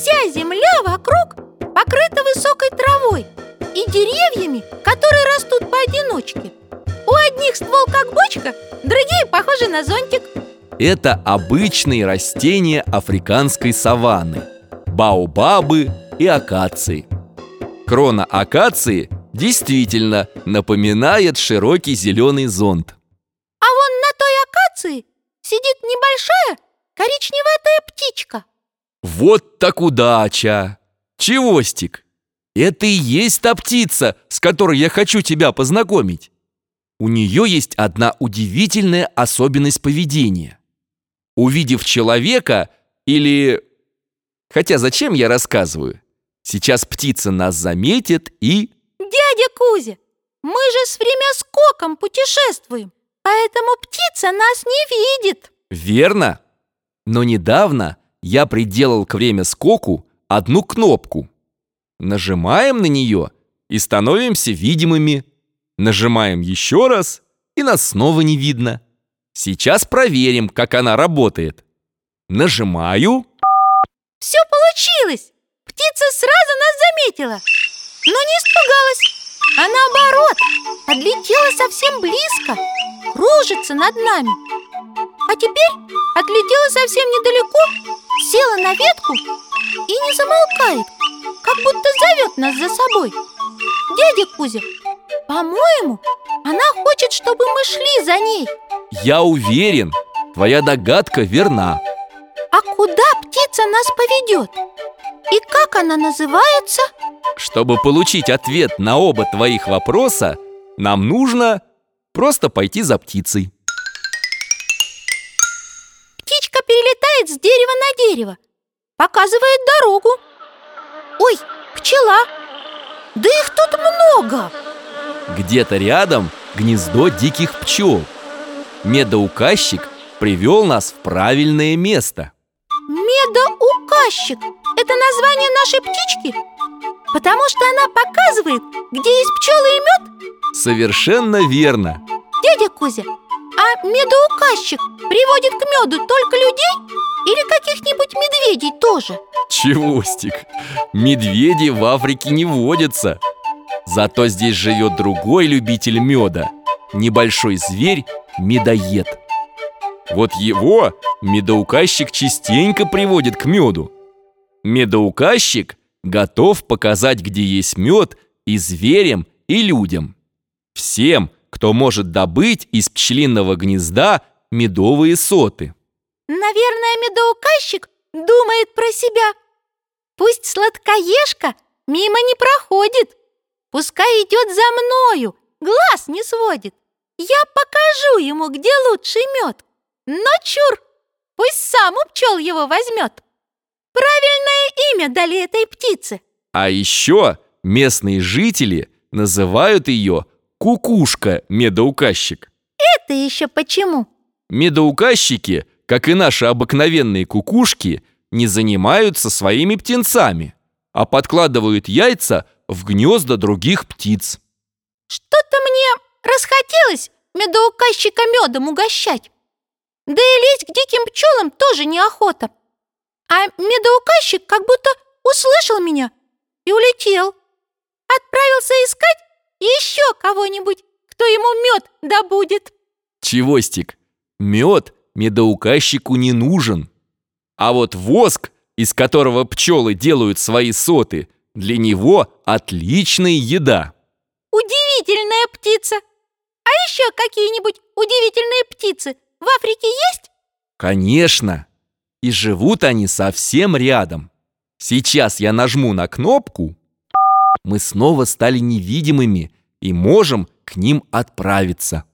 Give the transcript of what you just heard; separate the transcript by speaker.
Speaker 1: Вся земля вокруг покрыта высокой травой и деревьями, которые растут поодиночке. У одних ствол как бочка, другие похожи на зонтик.
Speaker 2: Это обычные растения африканской саванны Баобабы и акации. Крона акации действительно напоминает широкий зеленый зонт.
Speaker 1: А вон на той акации сидит небольшая коричневатая птичка
Speaker 2: Вот так удача! Чевостик, это и есть та птица, с которой я хочу тебя познакомить У нее есть одна удивительная особенность поведения Увидев человека или... Хотя зачем я рассказываю? Сейчас птица нас заметит и...
Speaker 1: Дядя Кузя, мы же с времяскоком путешествуем Поэтому птица нас не видит
Speaker 2: Верно. Но недавно я приделал к время скоку одну кнопку. Нажимаем на нее и становимся видимыми. Нажимаем еще раз, и нас снова не видно. Сейчас проверим, как она работает. Нажимаю.
Speaker 1: Все получилось! Птица сразу нас заметила Но не испугалась А наоборот, подлетела совсем близко Кружится над нами А теперь отлетела совсем недалеко на ветку и не замолкает Как будто зовет нас за собой Дядя Кузя, по-моему, она хочет, чтобы мы шли за ней
Speaker 2: Я уверен, твоя догадка верна.
Speaker 1: А куда птица нас поведет? И как она называется?
Speaker 2: Чтобы получить ответ на оба твоих вопроса, нам нужно просто пойти за птицей.
Speaker 1: Птичка перелетает с дерева на дерево Показывает дорогу Ой, пчела Да их тут много
Speaker 2: Где-то рядом гнездо диких пчел. Медоуказчик привел нас в правильное место.
Speaker 1: Медоуказчик – это название нашей птички? Потому что она показывает, где есть пчелы и мед?
Speaker 2: Совершенно верно.
Speaker 1: Дядя Кузя, а медоуказчик приводит к меду только людей или каких-нибудь медведей тоже?
Speaker 2: Чевостик, медведи в Африке не водятся. Зато здесь живет другой любитель меда. Небольшой зверь – медоед. Вот его медоуказчик частенько приводит к меду. Медоуказчик готов показать, где есть мед и зверям, и людям. Всем, кто может добыть из пчелиного гнезда медовые соты.
Speaker 1: Наверное, медоуказчик думает про себя. Пусть сладкоежка мимо не проходит. Пускай идет за мною, глаз не сводит. Я покажу ему, где лучший мед. Но чур, пусть сам у пчел его возьмет. Правильное имя дали этой птице.
Speaker 2: А еще местные жители называют ее кукушка-медоуказчик.
Speaker 1: Это еще почему?
Speaker 2: Медоуказчики, как и наши обыкновенные кукушки, не занимаются своими птенцами, а подкладывают яйца в гнезда других птиц.
Speaker 1: Что-то мне расхотелось медоуказчика медом угощать. Да и лезть к диким пчелам тоже неохота. А медоуказчик как будто услышал меня и улетел. Отправился искать еще кого-нибудь, кто ему мед добудет.
Speaker 2: Чевостик, мед медоуказчику не нужен. А вот воск, из которого пчелы делают свои соты, для него отличная еда.
Speaker 1: Удивительная птица А еще какие-нибудь удивительные птицы в Африке есть?
Speaker 2: Конечно. И живут они совсем рядом. Сейчас я нажму на кнопку. Мы снова стали невидимыми и можем к ним отправиться.